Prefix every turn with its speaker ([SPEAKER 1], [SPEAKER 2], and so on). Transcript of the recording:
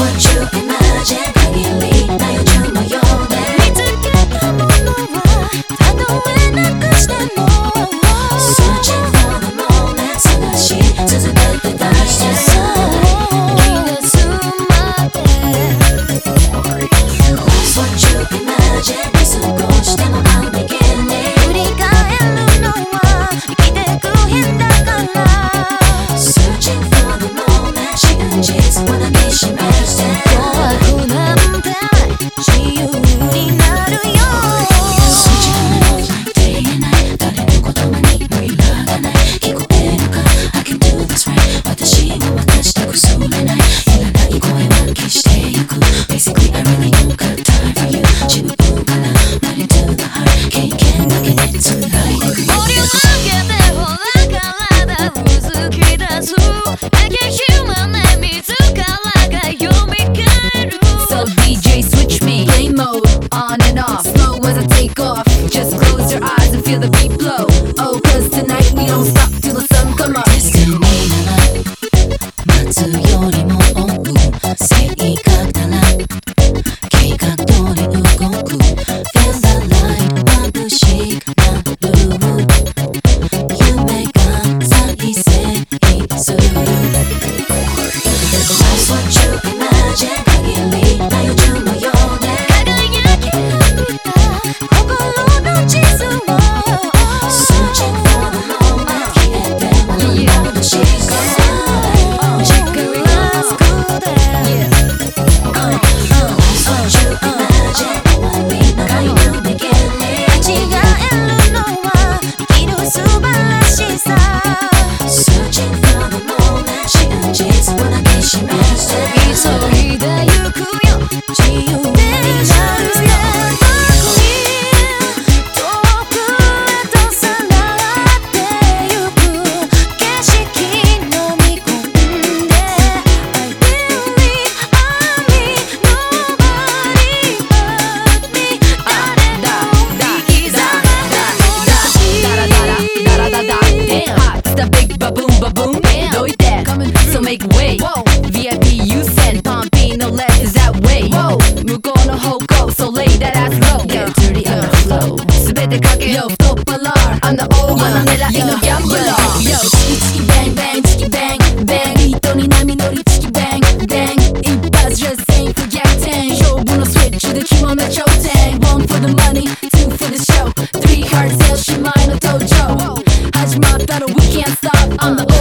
[SPEAKER 1] what you Hallelujah.
[SPEAKER 2] So lay that ass low Get
[SPEAKER 3] dirty
[SPEAKER 2] on the flow. 全てかけよ太っ腹 I'm the old man 狙いのギャンブラー Yo チキチキバンバンチキバンバンビートに波乗りチキバンバン一発 just think 逆転勝負のスイッチで肝の頂点 One for the money Two for the show. Three hard sales battle We can't stop. I'm the old